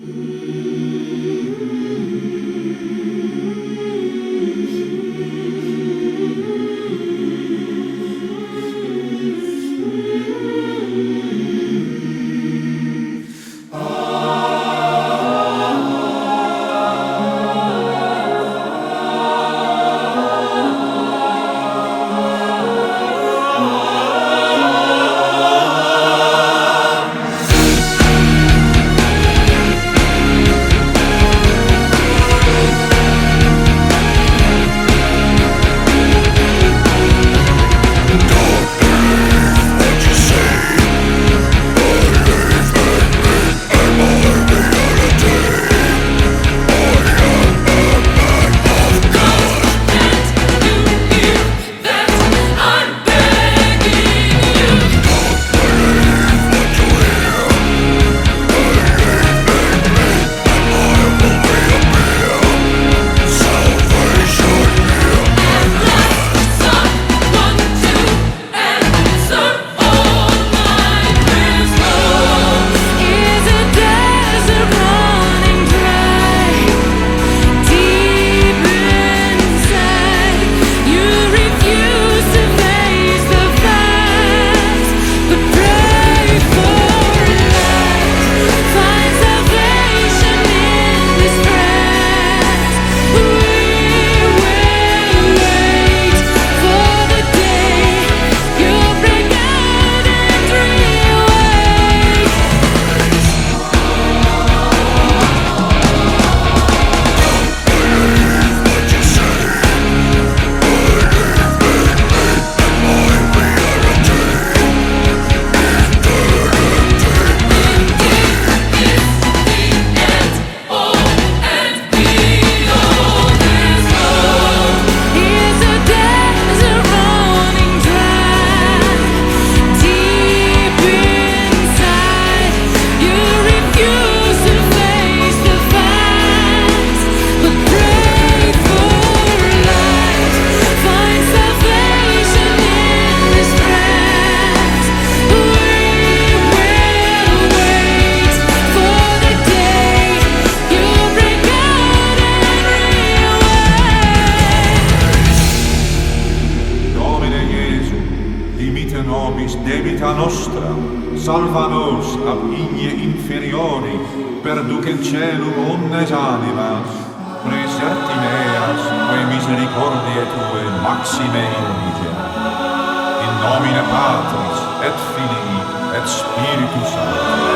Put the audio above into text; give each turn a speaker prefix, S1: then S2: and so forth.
S1: Thank you. nobis debita nostra, salva nos ab igne inferiori, perduce in celum omnes animas, preserti meas, quae misericordiae tue maxime indige. In nomine Patris, et Filii, et Spiritus Sancti.